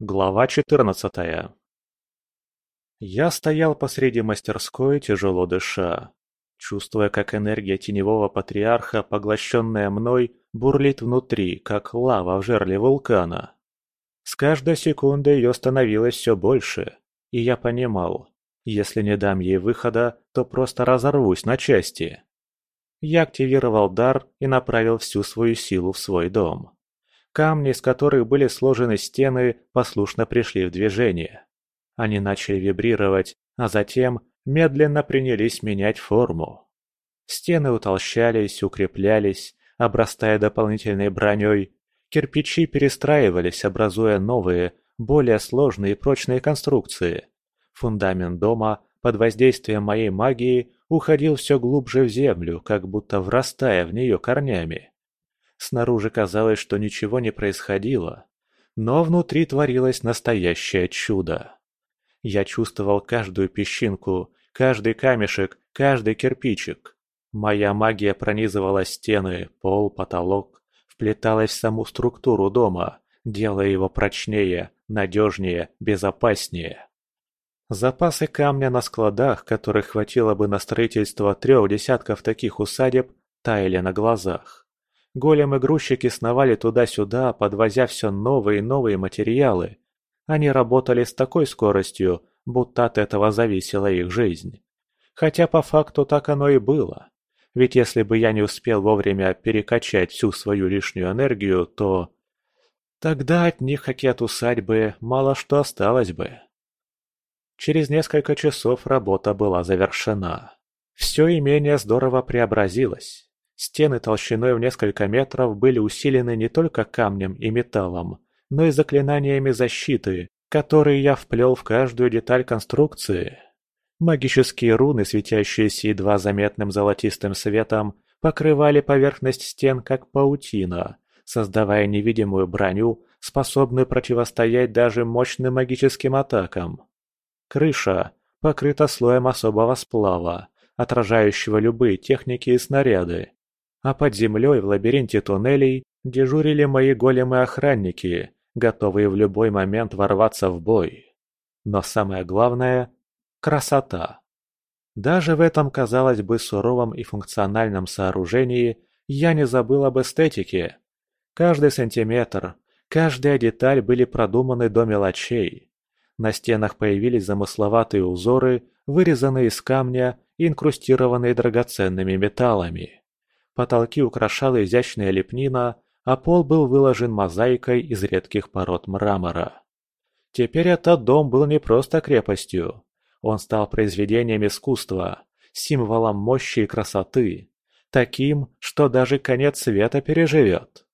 Глава четырнадцатая Я стоял посреди мастерской, тяжело дыша, чувствуя, как энергия теневого патриарха, поглощенная мной, бурлит внутри, как лава в жерле вулкана. С каждой секундой ее становилось все больше, и я понимал, если не дам ей выхода, то просто разорвусь на части. Я активировал дар и направил всю свою силу в свой дом. Камни, из которых были сложены стены, послушно пришли в движение. Они начали вибрировать, а затем медленно принялись менять форму. Стены утолщались, укреплялись, обрастая дополнительной броней. Кирпичи перестраивались, образуя новые, более сложные и прочные конструкции. Фундамент дома под воздействием моей магии уходил все глубже в землю, как будто врастая в нее корнями. Снаружи казалось, что ничего не происходило, но внутри творилось настоящее чудо. Я чувствовал каждую песчинку, каждый камешек, каждый кирпичик. Моя магия пронизывала стены, пол, потолок, вплеталась в саму структуру дома, делая его прочнее, надежнее, безопаснее. Запасы камня на складах, которых хватило бы на строительство трех десятков таких усадеб, таяли на глазах. Големы-грузчики сновали туда-сюда, подвозя все новые и новые материалы. Они работали с такой скоростью, будто от этого зависела их жизнь. Хотя по факту так оно и было. Ведь если бы я не успел вовремя перекачать всю свою лишнюю энергию, то... Тогда от них, как и от усадьбы, мало что осталось бы. Через несколько часов работа была завершена. Все имение здорово преобразилось. Стены толщиной в несколько метров были усилены не только камнем и металлом, но и заклинаниями защиты, которые я вплел в каждую деталь конструкции. Магические руны, светящиеся едва заметным золотистым светом, покрывали поверхность стен как паутина, создавая невидимую броню, способную противостоять даже мощным магическим атакам. Крыша покрыта слоем особого сплава, отражающего любые техники и снаряды. А под землей в лабиринте туннелей дежурили мои големы-охранники, готовые в любой момент ворваться в бой. Но самое главное – красота. Даже в этом, казалось бы, суровом и функциональном сооружении я не забыл об эстетике. Каждый сантиметр, каждая деталь были продуманы до мелочей. На стенах появились замысловатые узоры, вырезанные из камня и инкрустированные драгоценными металлами. Потолки украшала изящная лепнина, а пол был выложен мозаикой из редких пород мрамора. Теперь этот дом был не просто крепостью. Он стал произведением искусства, символом мощи и красоты, таким, что даже конец света переживет.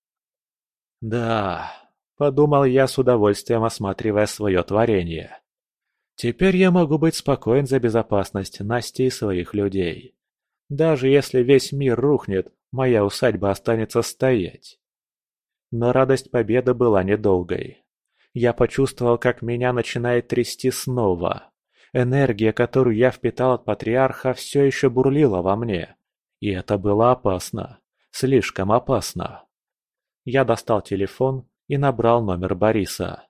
Да, Подумал я с удовольствием, осматривая свое творение. Теперь я могу быть спокоен за безопасность Насти и своих людей. Даже если весь мир рухнет, моя усадьба останется стоять. Но радость победы была недолгой. Я почувствовал, как меня начинает трясти снова. Энергия, которую я впитал от патриарха, все еще бурлила во мне. И это было опасно. Слишком опасно. Я достал телефон и набрал номер Бориса.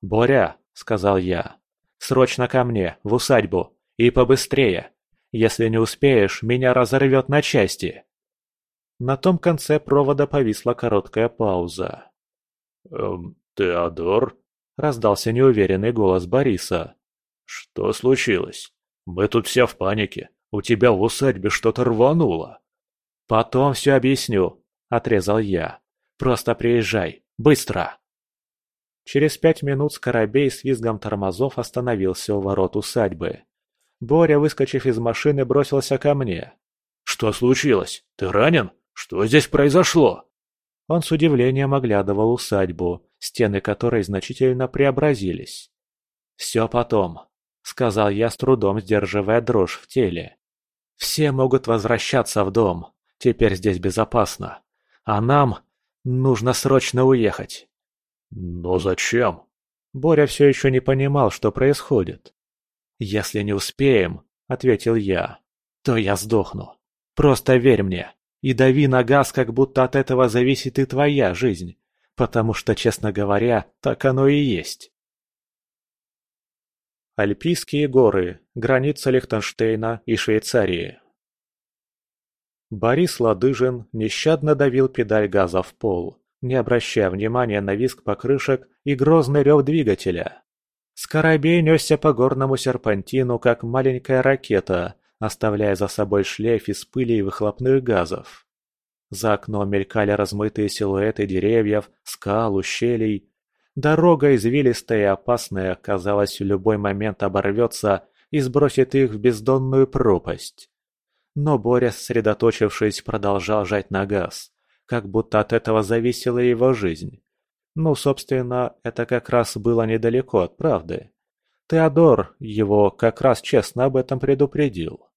«Боря», — сказал я, — «срочно ко мне, в усадьбу, и побыстрее. Если не успеешь, меня разорвет на части». На том конце провода повисла короткая пауза. «Эм, Теодор?» — раздался неуверенный голос Бориса. «Что случилось? Мы тут все в панике. У тебя в усадьбе что-то рвануло». «Потом все объясню», — отрезал я. «Просто приезжай. Быстро!» Через пять минут Скоробей с визгом тормозов остановился у ворот усадьбы. Боря, выскочив из машины, бросился ко мне. «Что случилось? Ты ранен? Что здесь произошло?» Он с удивлением оглядывал усадьбу, стены которой значительно преобразились. «Все потом», — сказал я с трудом, сдерживая дрожь в теле. «Все могут возвращаться в дом. Теперь здесь безопасно. А нам Нужно срочно уехать. Но зачем? Боря все еще не понимал, что происходит. «Если не успеем», — ответил я, — «то я сдохну. Просто верь мне и дави на газ, как будто от этого зависит и твоя жизнь, потому что, честно говоря, так оно и есть». Альпийские горы, граница Лихтенштейна и Швейцарии. Борис Ладыжин нещадно давил педаль газа в пол, не обращая внимания на визг покрышек и грозный рев двигателя. Скоробей несся по горному серпантину, как маленькая ракета, оставляя за собой шлейф из пыли и выхлопных газов. За окном мелькали размытые силуэты деревьев, скал, ущелий. Дорога извилистая и опасная, казалось, в любой момент оборвется и сбросит их в бездонную пропасть. Но Боря, сосредоточившись, продолжал жать на газ, как будто от этого зависела его жизнь. Ну, собственно, это как раз было недалеко от правды. Теодор его как раз честно об этом предупредил.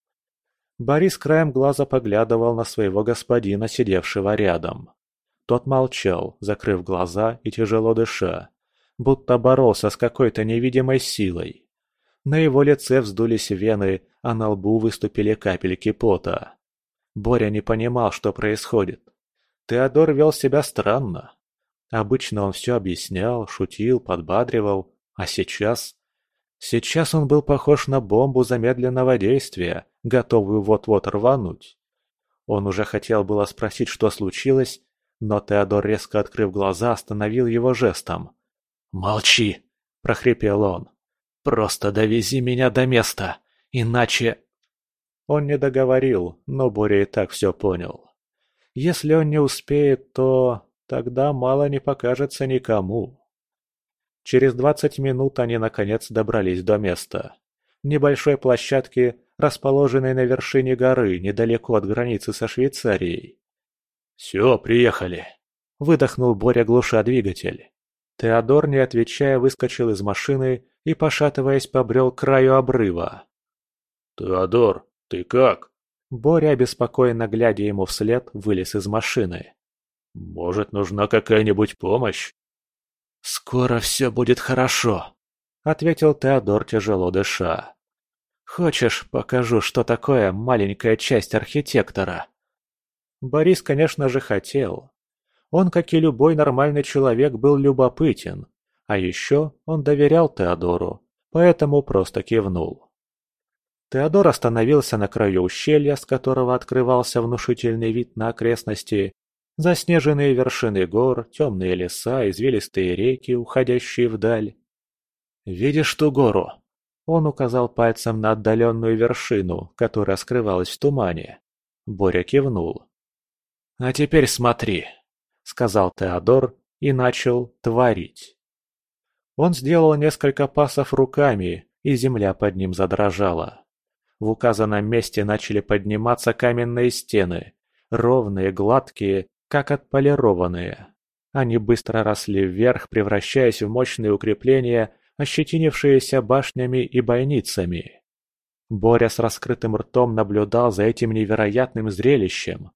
Борис краем глаза поглядывал на своего господина, сидевшего рядом. Тот молчал, закрыв глаза и тяжело дыша, будто боролся с какой-то невидимой силой. На его лице вздулись вены, а на лбу выступили капельки пота. Боря не понимал, что происходит. Теодор вел себя странно. Обычно он все объяснял, шутил, подбадривал, а сейчас... Сейчас он был похож на бомбу замедленного действия, готовую вот-вот рвануть. Он уже хотел было спросить, что случилось, но Теодор, резко открыв глаза, остановил его жестом. «Молчи!» – прохрипел он. «Просто довези меня до места, иначе...» Он не договорил, но Боря и так все понял. Если он не успеет, то тогда мало не покажется никому. Через двадцать минут они наконец добрались до места. Небольшой площадки расположенной на вершине горы, недалеко от границы со Швейцарией. «Все, приехали!» – выдохнул Боря, глуша двигатель. Теодор, не отвечая, выскочил из машины и, пошатываясь, побрел к краю обрыва. «Теодор, ты как?» Боря, обеспокоенно глядя ему вслед, вылез из машины. «Может, нужна какая-нибудь помощь?» «Скоро все будет хорошо», — ответил Теодор, тяжело дыша. Хочешь, покажу, что такое маленькая часть архитектора?» Борис, конечно же, хотел. Он, как и любой нормальный человек, был любопытен. А еще он доверял Теодору, поэтому просто кивнул. Теодор остановился на краю ущелья, с которого открывался внушительный вид на окрестности, заснеженные вершины гор, темные леса, извилистые реки, уходящие вдаль. «Видишь ту гору?» Он указал пальцем на отдаленную вершину, которая скрывалась в тумане. Боря кивнул. «А теперь смотри», — сказал Теодор и начал творить. Он сделал несколько пасов руками, и земля под ним задрожала. В указанном месте начали подниматься каменные стены, ровные, гладкие, как отполированные. Они быстро росли вверх, превращаясь в мощные укрепления ощетинившиеся башнями и бойницами. Боря с раскрытым ртом наблюдал за этим невероятным зрелищем.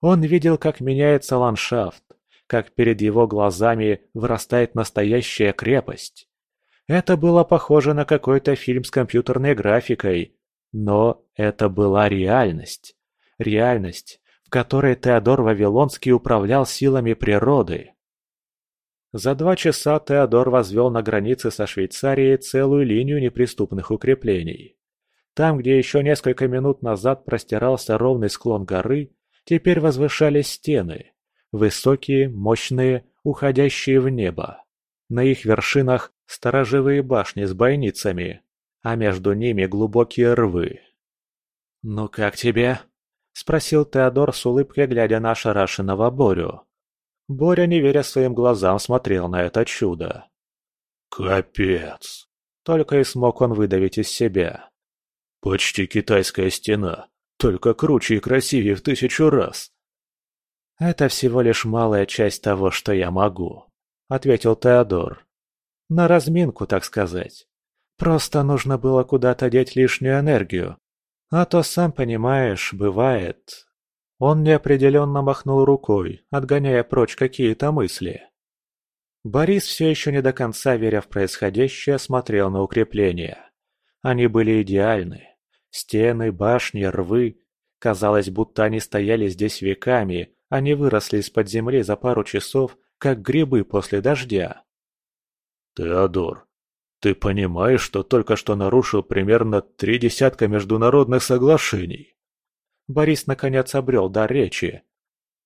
Он видел, как меняется ландшафт, как перед его глазами вырастает настоящая крепость. Это было похоже на какой-то фильм с компьютерной графикой, но это была реальность. Реальность, которой Теодор Вавилонский управлял силами природы. За два часа Теодор возвел на границе со Швейцарией целую линию неприступных укреплений. Там, где еще несколько минут назад простирался ровный склон горы, теперь возвышались стены. Высокие, мощные, уходящие в небо. На их вершинах сторожевые башни с бойницами, а между ними глубокие рвы. «Ну как тебе?» – спросил Теодор с улыбкой, глядя на ошарашенного Борю. Боря, не веря своим глазам, смотрел на это чудо. «Капец!» Только и смог он выдавить из себя. «Почти китайская стена, только круче и красивее в тысячу раз!» «Это всего лишь малая часть того, что я могу», — ответил Теодор. «На разминку, так сказать. Просто нужно было куда-то деть лишнюю энергию. А то, сам понимаешь, бывает, он неопределенно махнул рукой, отгоняя прочь какие-то мысли. Борис, все еще не до конца веря в происходящее, смотрел на укрепления. Они были идеальны. Стены, башни, рвы. Казалось, будто они стояли здесь веками, а не выросли из-под земли за пару часов, как грибы после дождя. «Теодор, Ты понимаешь, что только что нарушил примерно три десятка международных соглашений? Борис наконец обрел дар речи.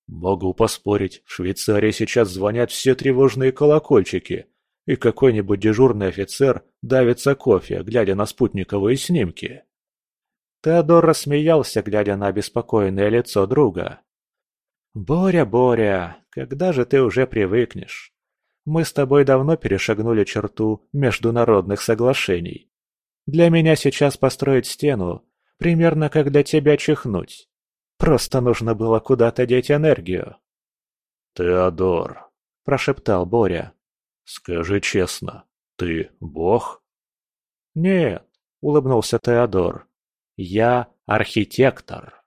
Могу поспорить, в Швейцарии сейчас звонят все тревожные колокольчики, и какой-нибудь дежурный офицер давится кофе, глядя на спутниковые снимки. Теодор рассмеялся, глядя на обеспокоенное лицо друга. «Боря, Боря, когда же ты уже привыкнешь? Мы с тобой давно перешагнули черту международных соглашений. Для меня сейчас построить стену, примерно как для тебя чихнуть. Просто нужно было куда-то деть энергию. «Теодор», – прошептал Боря, – «скажи честно, ты бог?» «Нет», – улыбнулся Теодор, – «я архитектор».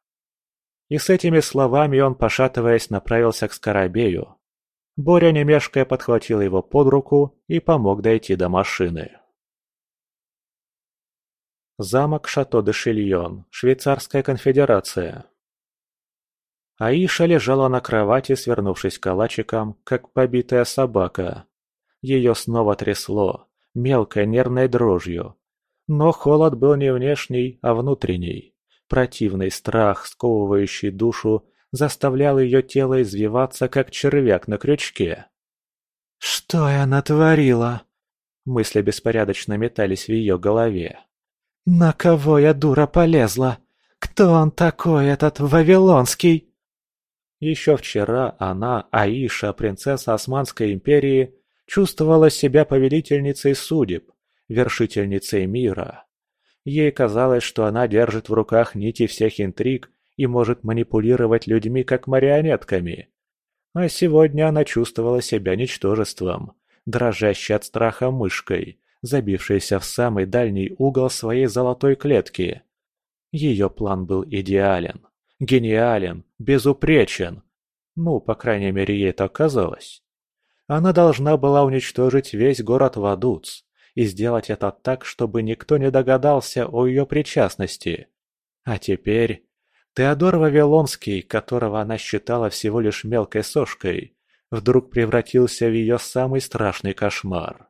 И с этими словами он, пошатываясь, направился к Скоробею, Боря, не мешкая, подхватил его под руку и помог дойти до машины. Замок Шато-де-Шильон, Швейцарская конфедерация. Аиша лежала на кровати, свернувшись калачиком, как побитая собака. Ее снова трясло, мелкой нервной дрожью. Но холод был не внешний, а внутренний. Противный страх, сковывающий душу, заставлял ее тело извиваться, как червяк на крючке. «Что я натворила?» Мысли беспорядочно метались в ее голове. «На кого я, дура, полезла? Кто он такой, этот Вавилонский?» Еще вчера она, Аиша, принцесса Османской империи, чувствовала себя повелительницей судеб, вершительницей мира. Ей казалось, что она держит в руках нити всех интриг и может манипулировать людьми как марионетками. А сегодня она чувствовала себя ничтожеством, дрожащей от страха мышкой, забившейся в самый дальний угол своей золотой клетки. Ее план был идеален, гениален, безупречен. Ну, по крайней мере, ей так казалось. Она должна была уничтожить весь город Вадуц и сделать это так, чтобы никто не догадался о ее причастности. А теперь Теодор Вавилонский, которого она считала всего лишь мелкой сошкой, вдруг превратился в ее самый страшный кошмар.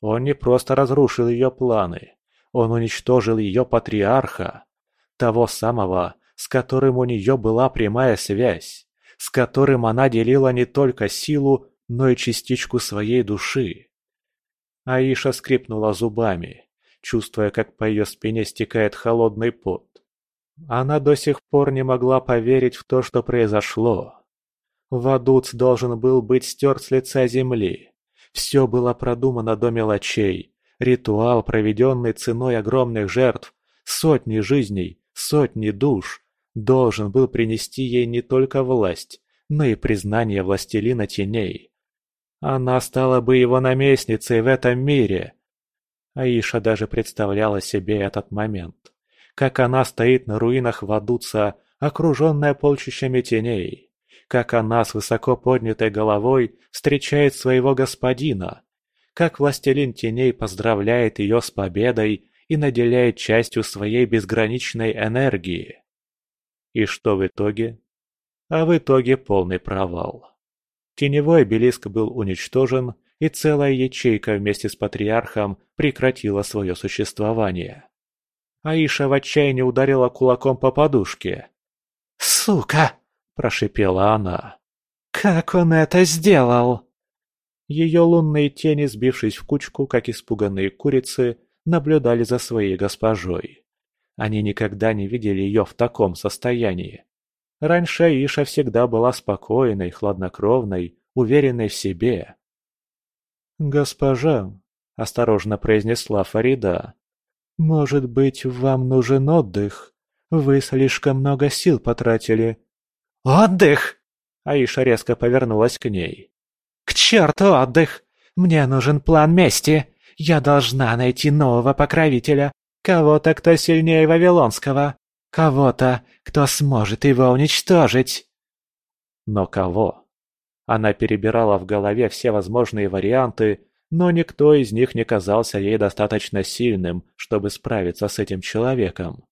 Он не просто разрушил ее планы, он уничтожил ее патриарха, того самого, с которым у нее была прямая связь, с которым она делила не только силу, но и частичку своей души. Аиша скрипнула зубами, чувствуя, как по ее спине стекает холодный пот. Она до сих пор не могла поверить в то, что произошло. Вадуц должен был быть стерт с лица земли. Все было продумано до мелочей. Ритуал, проведенный ценой огромных жертв, сотни жизней, сотни душ, должен был принести ей не только власть, но и признание властелина теней. Она стала бы его наместницей в этом мире. Аиша даже представляла себе этот момент как она стоит на руинах Вадуца, окруженная полчищами теней, как она с высоко поднятой головой встречает своего господина, как властелин теней поздравляет ее с победой и наделяет частью своей безграничной энергии. И что в итоге? А в итоге полный провал. Теневой обелиск был уничтожен, и целая ячейка вместе с патриархом прекратила свое существование. Аиша в отчаянии ударила кулаком по подушке. «Сука!» – прошипела она. «Как он это сделал?» Ее лунные тени, сбившись в кучку, как испуганные курицы, наблюдали за своей госпожой. Они никогда не видели ее в таком состоянии. Раньше Аиша всегда была спокойной, хладнокровной, уверенной в себе. «Госпожа», – осторожно произнесла Фарида, «Может быть, вам нужен отдых? Вы слишком много сил потратили». «Отдых!» Аиша резко повернулась к ней. «К черту отдых! Мне нужен план мести! Я должна найти нового покровителя, кого-то, кто сильнее Вавилонского, кого-то, кто сможет его уничтожить!» Но кого? Она перебирала в голове все возможные варианты, но никто из них не казался ей достаточно сильным, чтобы справиться с этим человеком.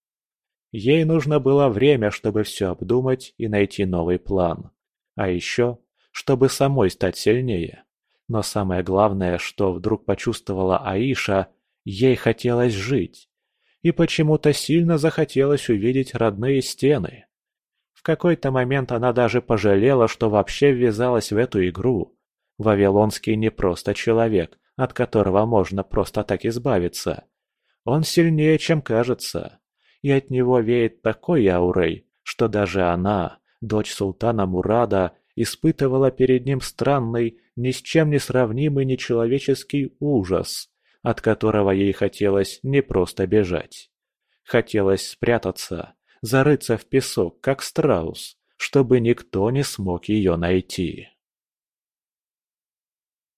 Ей нужно было время, чтобы все обдумать и найти новый план. А еще, чтобы самой стать сильнее. Но самое главное, что вдруг почувствовала Аиша, ей хотелось жить. И почему-то сильно захотелось увидеть родные стены. В какой-то момент она даже пожалела, что вообще ввязалась в эту игру. Вавилонский не просто человек, от которого можно просто так избавиться. Он сильнее, чем кажется. И от него веет такой аурой, что даже она, дочь султана Мурада, испытывала перед ним странный, ни с чем не сравнимый нечеловеческий ужас, от которого ей хотелось не просто бежать. Хотелось спрятаться, зарыться в песок, как страус, чтобы никто не смог ее найти.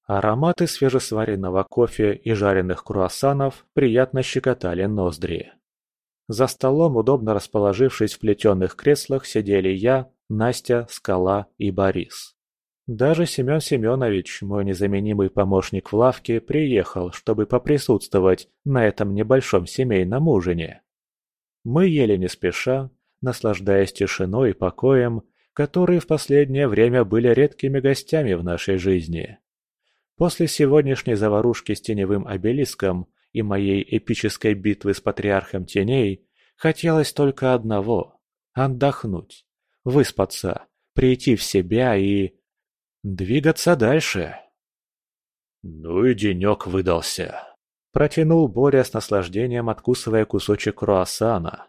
Ароматы свежесваренного кофе и жареных круассанов приятно щекотали ноздри. За столом, удобно расположившись в плетеных креслах, сидели я, Настя, Скала и Борис. Даже Семен Семенович, мой незаменимый помощник в лавке, приехал, чтобы поприсутствовать на этом небольшом семейном ужине. Мы ели не спеша, наслаждаясь тишиной и покоем, которые в последнее время были редкими гостями в нашей жизни. После сегодняшней заварушки с теневым обелиском и моей эпической битвы с патриархом теней хотелось только одного – отдохнуть выспаться, прийти в себя и... двигаться дальше. «Ну и денек выдался», – протянул Боря с наслаждением, откусывая кусочек круассана.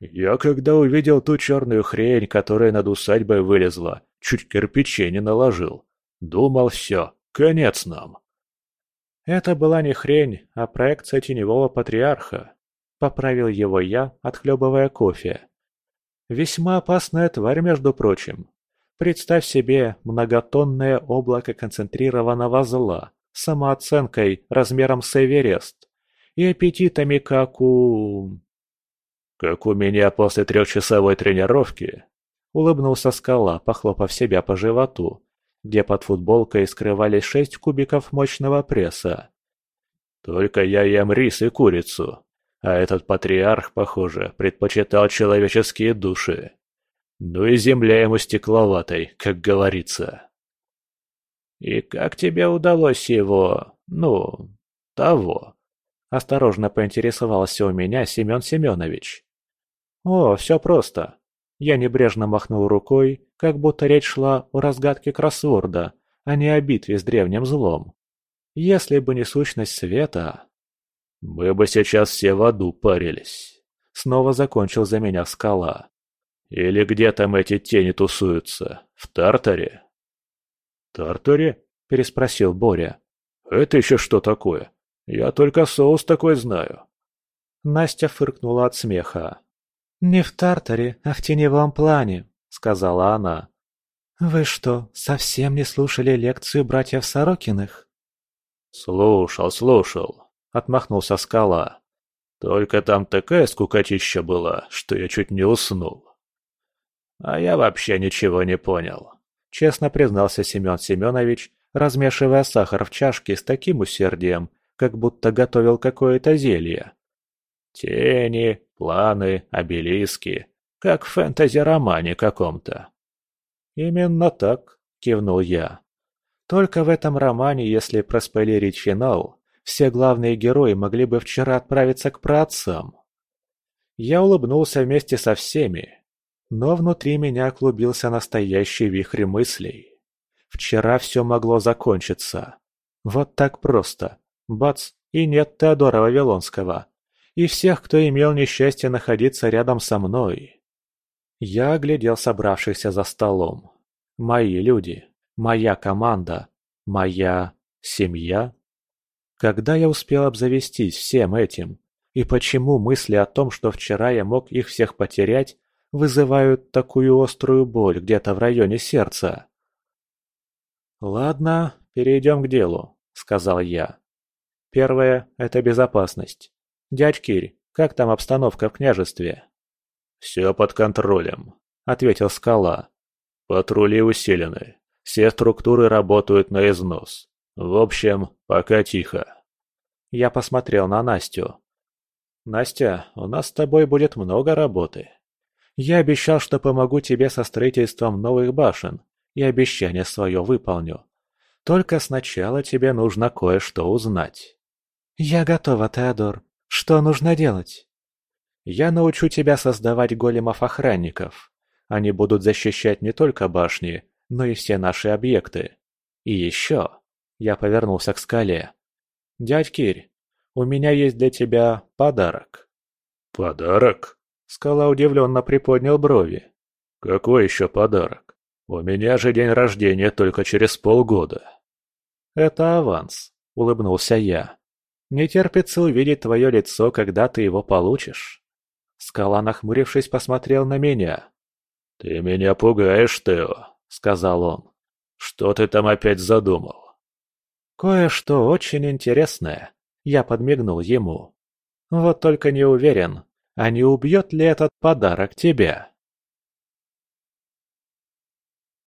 «Я когда увидел ту черную хрень, которая над усадьбой вылезла, чуть кирпичей не наложил. Думал, все, конец нам». «Это была не хрень, а проекция теневого патриарха», – поправил его я, отхлебывая кофе. Весьма опасная тварь, между прочим. Представь себе многотонное облако концентрированного зла, самооценкой размером с Эверест и аппетитами, как у... «Как у меня после трехчасовой тренировки», — улыбнулся скала, похлопав себя по животу, где под футболкой скрывались шесть кубиков мощного пресса. «Только я ем рис и курицу, а этот патриарх, похоже, предпочитал человеческие души. Ну и земля ему стекловатой, как говорится. «И как тебе удалось его... ну... того?» Осторожно поинтересовался у меня Семен Семенович. «О, все просто». Я небрежно махнул рукой, как будто речь шла о разгадке кроссворда, а не о битве с древним злом. Если бы не сущность света, «Мы бы сейчас все в аду парились», — снова закончил за меня скала. «Или где там эти тени тусуются? В Тартаре?» «Тартаре?» — переспросил Боря. «Это еще что такое? Я только соус такой знаю». Настя фыркнула от смеха. «Не в Тартаре, а в теневом плане», — сказала она. «Вы что, совсем не слушали лекцию братьев Сорокиных?» «Слушал, слушал. — отмахнулся скала. «Только там такая скукотища была, что я чуть не уснул». «А я вообще ничего не понял», — честно признался Семен Семенович, размешивая сахар в чашке с таким усердием, как будто готовил какое-то зелье. «Тени, планы, обелиски, как в фэнтези-романе каком-то». «Именно так», — кивнул я. «Только в этом романе, если проспойлерить финал, все главные герои могли бы вчера отправиться к праотцам. Я улыбнулся вместе со всеми, но внутри меня клубился настоящий вихрь мыслей. Вчера все могло закончиться. Вот так просто. Бац, и нет Теодора Вавилонского. И всех, кто имел несчастье находиться рядом со мной. Я оглядел собравшихся за столом. Мои люди, моя команда, моя семья. Когда я успел обзавестись всем этим? И почему мысли о том, что вчера я мог их всех потерять, вызывают такую острую боль где-то в районе сердца? «Ладно, перейдем к делу», — сказал я. «Первое — это безопасность. Дядь Кирь, как там обстановка в княжестве?» «Все под контролем», — ответил Скала. «Патрули усилены. Все структуры работают на износ. В общем, пока тихо. Я посмотрел на Настю. «Настя, у нас с тобой будет много работы. Я обещал, что помогу тебе со строительством новых башен, и обещание свое выполню. Только сначала тебе нужно кое-что узнать». «Я готова, Теодор. Что нужно делать?» «Я научу тебя создавать големов-охранников. Они будут защищать не только башни, но и все наши объекты. И еще...» Я повернулся к скале. «Дядь Кирь, у меня есть для тебя подарок». «Подарок?» Скала удивленно приподнял брови. «Какой еще подарок? У меня же день рождения только через полгода». «Это аванс», — улыбнулся я. «Не терпится увидеть твое лицо, когда ты его получишь». Скала, нахмурившись, посмотрел на меня. «Ты меня пугаешь, Тео», — сказал он. «Что ты там опять задумал?» «Кое-что очень интересное», — я подмигнул ему. «Вот только не уверен, а не убьет ли этот подарок тебя?»